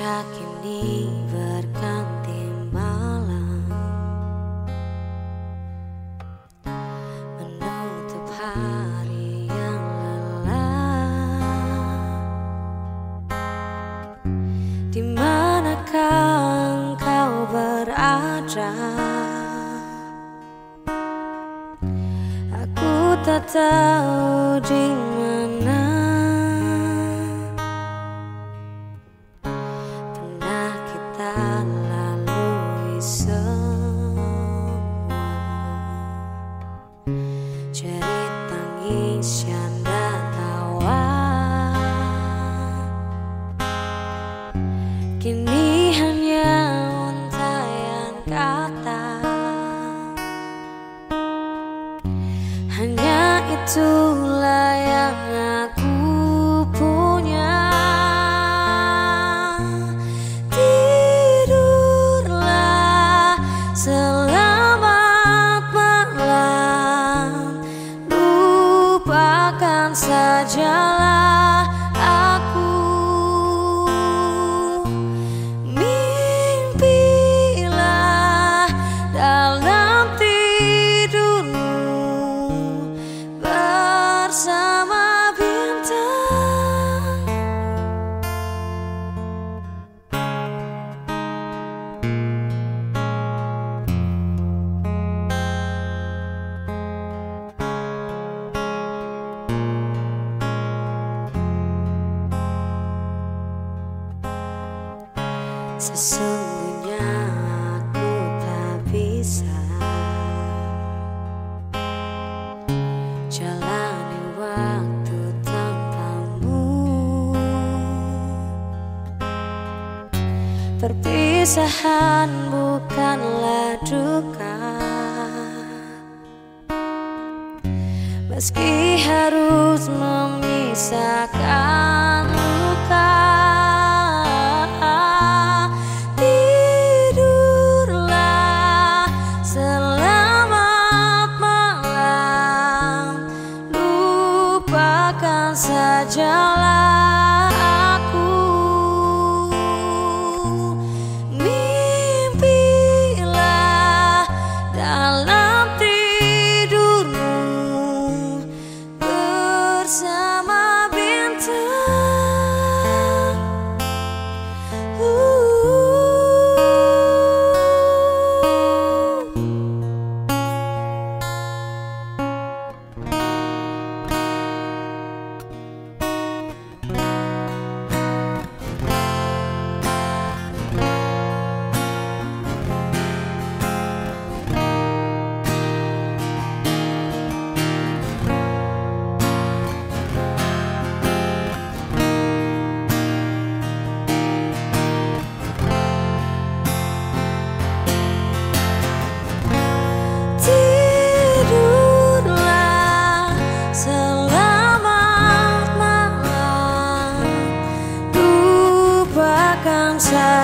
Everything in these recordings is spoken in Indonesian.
Sejak ini berganti malam. Menutup hari yang lelah. Di manakah engkau berada? Aku tak tahu di Kini hanya untayan kata. Hanya itulah saja Sesungguhnya aku tak bisa Jalani waktu tanpamu. Perpisahan bukanlah duka. Meski harus memisahkan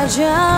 这